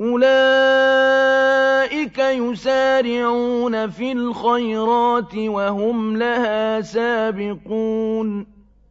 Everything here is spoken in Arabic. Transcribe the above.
أُولَٰئِكَ يُسَارِعُونَ فِي الْخَيْرَاتِ وَهُمْ لَهَا سَابِقُونَ